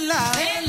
Vela.